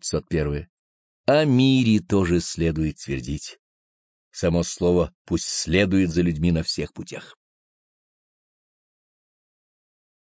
501. О мире тоже следует твердить. Само слово пусть следует за людьми на всех путях.